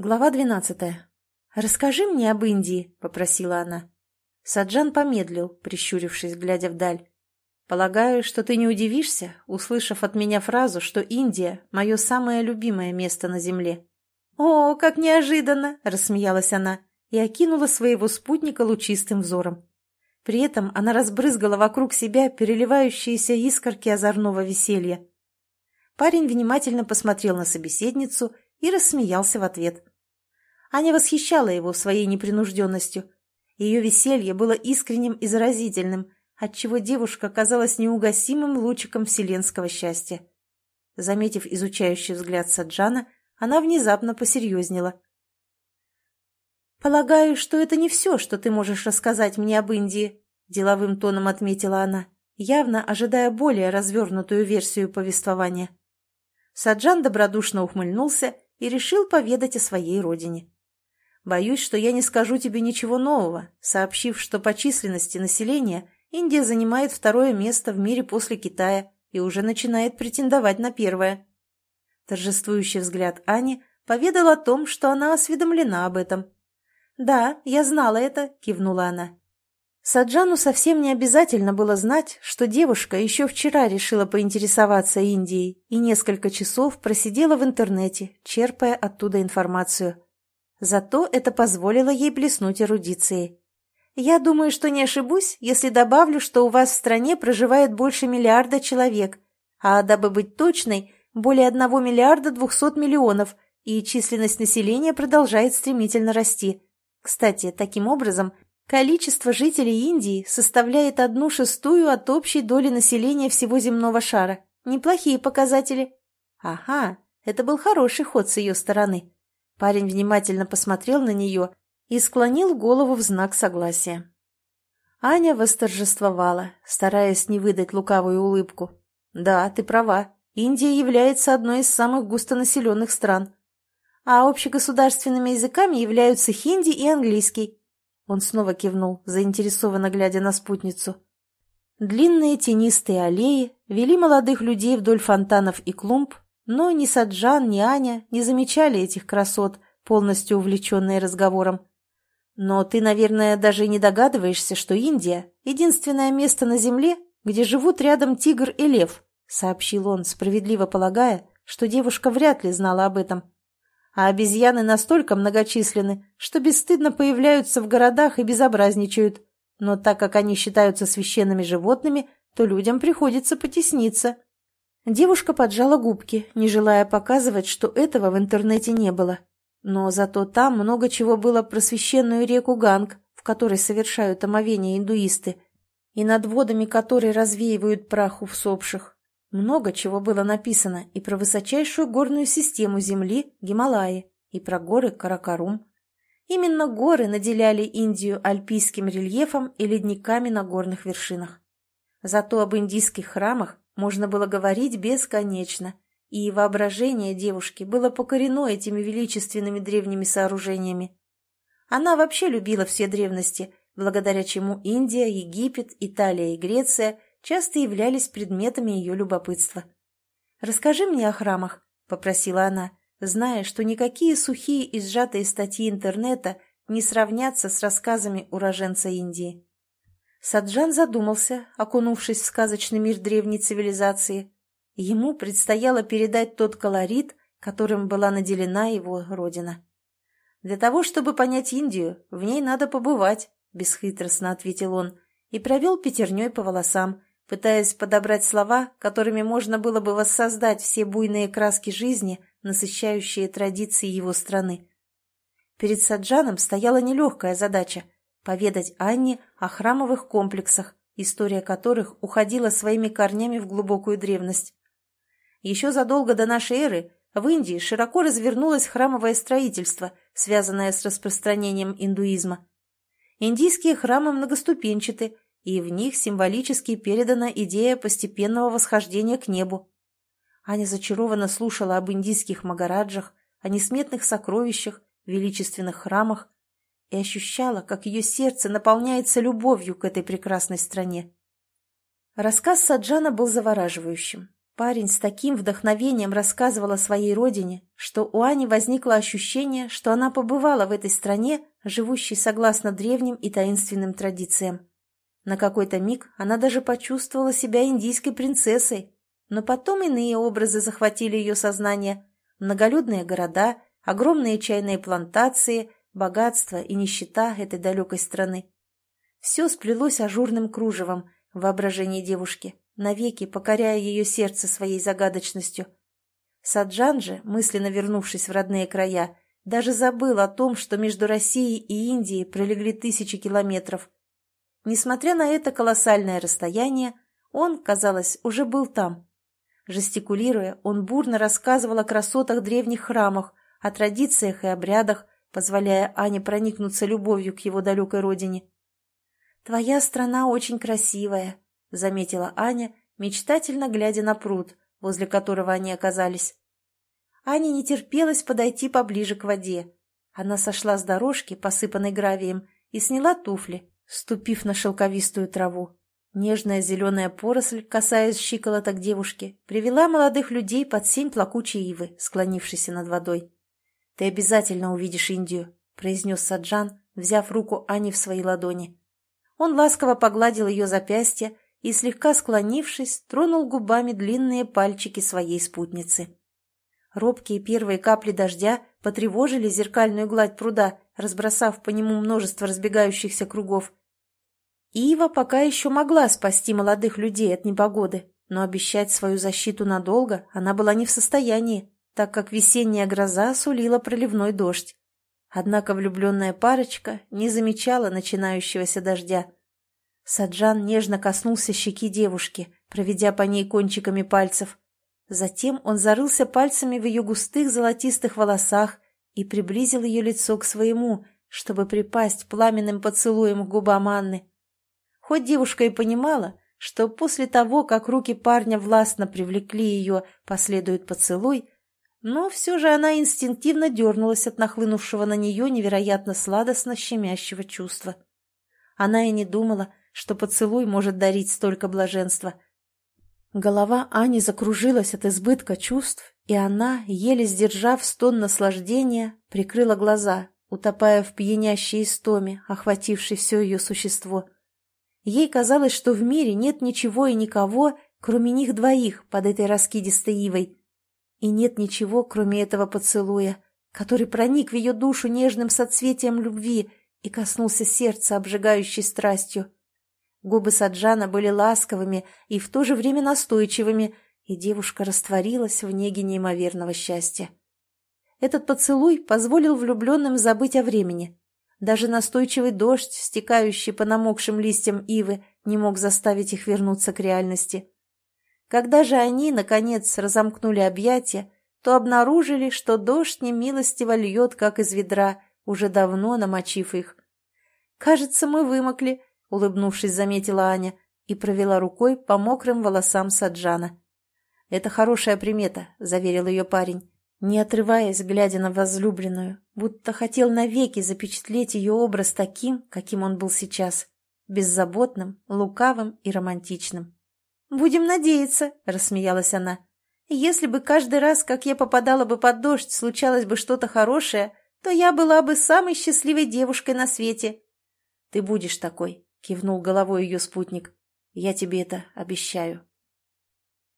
Глава двенадцатая. «Расскажи мне об Индии», — попросила она. Саджан помедлил, прищурившись, глядя вдаль. «Полагаю, что ты не удивишься, услышав от меня фразу, что Индия — мое самое любимое место на Земле». «О, как неожиданно!» — рассмеялась она и окинула своего спутника лучистым взором. При этом она разбрызгала вокруг себя переливающиеся искорки озорного веселья. Парень внимательно посмотрел на собеседницу и рассмеялся в ответ. Аня восхищала его своей непринужденностью. Ее веселье было искренним и заразительным, отчего девушка казалась неугасимым лучиком вселенского счастья. Заметив изучающий взгляд Саджана, она внезапно посерьезнела. «Полагаю, что это не все, что ты можешь рассказать мне об Индии», — деловым тоном отметила она, явно ожидая более развернутую версию повествования. Саджан добродушно ухмыльнулся и решил поведать о своей родине. Боюсь, что я не скажу тебе ничего нового, сообщив, что по численности населения Индия занимает второе место в мире после Китая и уже начинает претендовать на первое. Торжествующий взгляд Ани поведал о том, что она осведомлена об этом. «Да, я знала это», — кивнула она. Саджану совсем не обязательно было знать, что девушка еще вчера решила поинтересоваться Индией и несколько часов просидела в интернете, черпая оттуда информацию. Зато это позволило ей блеснуть эрудицией. «Я думаю, что не ошибусь, если добавлю, что у вас в стране проживает больше миллиарда человек, а, дабы быть точной, более одного миллиарда двухсот миллионов, и численность населения продолжает стремительно расти. Кстати, таким образом, количество жителей Индии составляет одну шестую от общей доли населения всего земного шара. Неплохие показатели. Ага, это был хороший ход с ее стороны. Парень внимательно посмотрел на нее и склонил голову в знак согласия. Аня восторжествовала, стараясь не выдать лукавую улыбку. «Да, ты права. Индия является одной из самых густонаселенных стран. А общегосударственными языками являются хинди и английский». Он снова кивнул, заинтересованно глядя на спутницу. Длинные тенистые аллеи вели молодых людей вдоль фонтанов и клумб но ни Саджан, ни Аня не замечали этих красот, полностью увлеченные разговором. Но ты, наверное, даже не догадываешься, что Индия — единственное место на Земле, где живут рядом тигр и лев, — сообщил он, справедливо полагая, что девушка вряд ли знала об этом. А обезьяны настолько многочисленны, что бесстыдно появляются в городах и безобразничают. Но так как они считаются священными животными, то людям приходится потесниться. Девушка поджала губки, не желая показывать, что этого в интернете не было. Но зато там много чего было про священную реку Ганг, в которой совершают омовение индуисты, и над водами которой развеивают прах усопших. Много чего было написано и про высочайшую горную систему Земли Гималаи, и про горы Каракарум. Именно горы наделяли Индию альпийским рельефом и ледниками на горных вершинах. Зато об индийских храмах можно было говорить бесконечно, и воображение девушки было покорено этими величественными древними сооружениями. Она вообще любила все древности, благодаря чему Индия, Египет, Италия и Греция часто являлись предметами ее любопытства. «Расскажи мне о храмах», — попросила она, зная, что никакие сухие и сжатые статьи интернета не сравнятся с рассказами уроженца Индии. Саджан задумался, окунувшись в сказочный мир древней цивилизации. Ему предстояло передать тот колорит, которым была наделена его родина. «Для того, чтобы понять Индию, в ней надо побывать», — бесхитростно ответил он, и провел пятерней по волосам, пытаясь подобрать слова, которыми можно было бы воссоздать все буйные краски жизни, насыщающие традиции его страны. Перед Саджаном стояла нелегкая задача — поведать Анне о храмовых комплексах, история которых уходила своими корнями в глубокую древность. Еще задолго до нашей эры в Индии широко развернулось храмовое строительство, связанное с распространением индуизма. Индийские храмы многоступенчаты, и в них символически передана идея постепенного восхождения к небу. Аня зачарованно слушала об индийских магараджах, о несметных сокровищах, величественных храмах, и ощущала, как ее сердце наполняется любовью к этой прекрасной стране. Рассказ Саджана был завораживающим. Парень с таким вдохновением рассказывал о своей родине, что у Ани возникло ощущение, что она побывала в этой стране, живущей согласно древним и таинственным традициям. На какой-то миг она даже почувствовала себя индийской принцессой, но потом иные образы захватили ее сознание. Многолюдные города, огромные чайные плантации, богатство и нищета этой далекой страны. Все сплелось ажурным кружевом в воображении девушки, навеки покоряя ее сердце своей загадочностью. Саджан же, мысленно вернувшись в родные края, даже забыл о том, что между Россией и Индией пролегли тысячи километров. Несмотря на это колоссальное расстояние, он, казалось, уже был там. Жестикулируя, он бурно рассказывал о красотах древних храмах, о традициях и обрядах, позволяя Ане проникнуться любовью к его далекой родине. «Твоя страна очень красивая», — заметила Аня, мечтательно глядя на пруд, возле которого они оказались. Ане не терпелось подойти поближе к воде. Она сошла с дорожки, посыпанной гравием, и сняла туфли, ступив на шелковистую траву. Нежная зеленая поросль, касаясь щиколоток девушки, привела молодых людей под сень плакучей ивы, склонившейся над водой. «Ты обязательно увидишь Индию», — произнес Саджан, взяв руку Ани в свои ладони. Он ласково погладил ее запястье и, слегка склонившись, тронул губами длинные пальчики своей спутницы. Робкие первые капли дождя потревожили зеркальную гладь пруда, разбросав по нему множество разбегающихся кругов. Ива пока еще могла спасти молодых людей от непогоды, но обещать свою защиту надолго она была не в состоянии, так как весенняя гроза сулила проливной дождь. Однако влюбленная парочка не замечала начинающегося дождя. Саджан нежно коснулся щеки девушки, проведя по ней кончиками пальцев. Затем он зарылся пальцами в ее густых золотистых волосах и приблизил ее лицо к своему, чтобы припасть пламенным поцелуем к губам Анны. Хоть девушка и понимала, что после того, как руки парня властно привлекли ее, последует поцелуй, но все же она инстинктивно дернулась от нахлынувшего на нее невероятно сладостно щемящего чувства. Она и не думала, что поцелуй может дарить столько блаженства. Голова Ани закружилась от избытка чувств, и она, еле сдержав стон наслаждения, прикрыла глаза, утопая в пьянящей истоме, охватившей все ее существо. Ей казалось, что в мире нет ничего и никого, кроме них двоих под этой раскидистой ивой. И нет ничего, кроме этого поцелуя, который проник в ее душу нежным соцветием любви и коснулся сердца обжигающей страстью. Губы Саджана были ласковыми и в то же время настойчивыми, и девушка растворилась в неге неимоверного счастья. Этот поцелуй позволил влюбленным забыть о времени, даже настойчивый дождь, стекающий по намокшим листьям ивы, не мог заставить их вернуться к реальности. Когда же они, наконец, разомкнули объятия, то обнаружили, что дождь немилостиво льет, как из ведра, уже давно намочив их. «Кажется, мы вымокли», — улыбнувшись, заметила Аня и провела рукой по мокрым волосам Саджана. «Это хорошая примета», — заверил ее парень не отрываясь, глядя на возлюбленную, будто хотел навеки запечатлеть ее образ таким, каким он был сейчас, беззаботным, лукавым и романтичным. «Будем надеяться», — рассмеялась она. «Если бы каждый раз, как я попадала бы под дождь, случалось бы что-то хорошее, то я была бы самой счастливой девушкой на свете». «Ты будешь такой», — кивнул головой ее спутник. «Я тебе это обещаю».